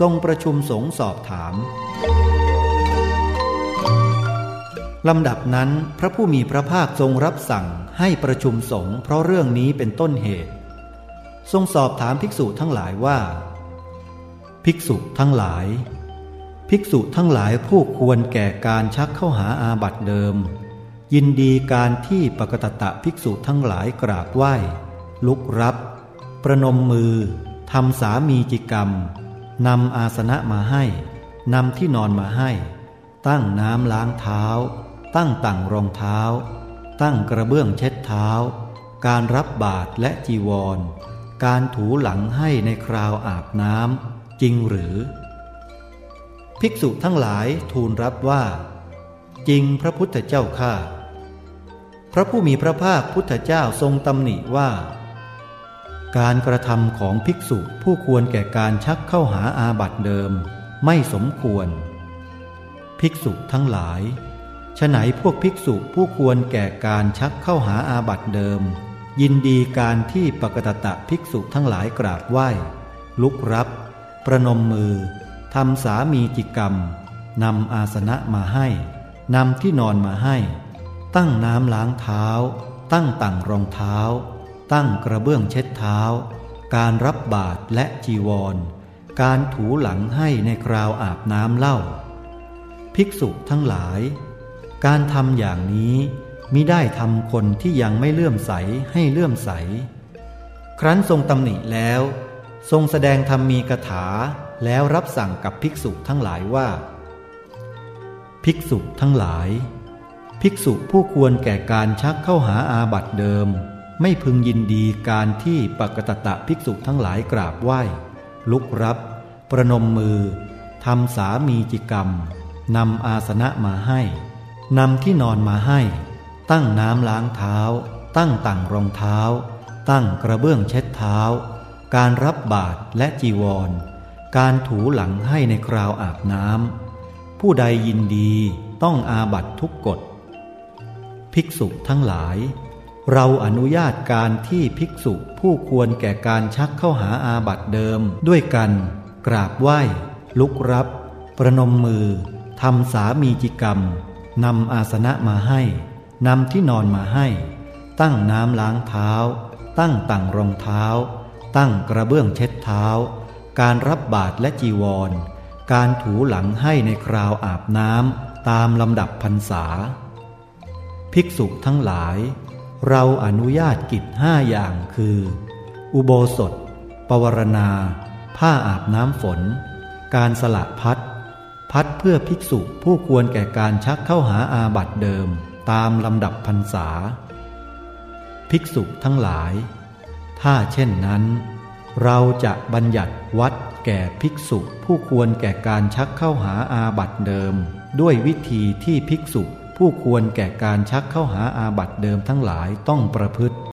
ทรงประชุมสงสอบถามลำดับนั้นพระผู้มีพระภาคทรงรับสั่งให้ประชุมสงฆ์เพราะเรื่องนี้เป็นต้นเหตุ ทรงสอบถามภิกษุทั้งหลายว่า ภิกษุทั้งหลาย ภิกษุทั้งหลายผู้ควรแก่การชักเข้าหาอาบัติเดิม ยินดีการที่ปกตตะภิกษุทั้งหลายกราบไหว้ ลุกรับ ประนมมือทำสามีจิกรรม นำอาสนะมาให้ นำที่นอนมาให้ ตั้งน้ำล้างเท้า ตั้งต่างรองเท้า ตั้งกระเบื้องเช็ดเท้า การรับบาตรและจีวร การถูหลังให้ในคราวอาบน้ำจริงหรือ ภิกษุทั้งหลายทูลรับว่า จริงพระพุทธเจ้าข้าพระผู้มีพระภาคพุทธเจ้าทรงตำหนิว่า การกระทำของภิกษุผู้ควรแก่การชักเข้าหาอาบัติเดิม ไม่สมควร ภิกษุทั้งหลายฉไหนพวกภิกษุผู้ควรแก่การชักเข้าหาอาบัติเดิม ยินดีการที่ปกตตะภิกษุทั้งหลายกราบไหว้ ลุกรับ ประนมมือทำสามีจิกรรมนำอาสนะมาให้นำที่นอนมาให้ ตั้งน้ำล้างเท้า ตั้งต่างรองเท้า ตั้งกระเบื้องเช็ดเท้า การรับบาตรและจีวร การถูหลังให้ในคราวอาบน้ำเล่า ภิกษุทั้งหลาย การทำอย่างนี้มิได้ทำคนที่ยังไม่เลื่อมใสให้เลื่อมใส ครั้นทรงตำหนิแล้ว ทรงแสดงธรรมมีกถาแล้วรับสั่งกับภิกษุทั้งหลายว่า ภิกษุทั้งหลาย ภิกษุผู้ควรแก่การชักเข้าหาอาบัติเดิม ไม่พึงยินดีการที่ปกตตะภิกษุทั้งหลายกราบไหว้ ลุกรับ ประนมมือทำสามีจิกรรมนำอาสนะมาให้นำที่นอนมาให้ ตั้งน้ำล้างเท้า ตั้งต่างรองเท้า ตั้งกระเบื้องเช็ดเท้า การรับบาตรและจีวร การถูหลังให้ในคราวอาบน้ำผู้ใดยินดีต้องอาบัตทุกกฎ ภิกษุทั้งหลาย เราอนุญาตการที่ภิกษุผู้ควรแก่การชักเข้าหาอาบัตเดิม ด้วยกัน กราบไหว้ ลุกรับ ประนมมือทำสามีจิกรรมนำอาสนะมาให้นำที่นอนมาให้ ตั้งน้ำล้างเท้า ตั้งต่างรองเท้า ตั้งกระเบื้องเช็ดเท้า การรับบาตรและจีวร การถูหลังให้ในคราวอาบน้ำตามลำดับพรรษา ภิกษุทั้งหลาย เราอนุญาตกิจห้าอย่างคือ อุโบสถ ปวารณา ผ้าอาบน้ำฝน การสละพัด พัดเพื่อภิกษุผู้ควรแก่การชักเข้าหาอาบัติเดิมตามลำดับพรรษา ภิกษุทั้งหลาย ถ้าเช่นนั้น เราจะบัญญัติวัดแก่ภิกษุผู้ควรแก่การชักเข้าหาอาบัติเดิม ด้วยวิธีที่ภิกษุ ผู้ควรแก่การชักเข้าหาอาบัติเดิมทั้งหลายต้องประพฤติ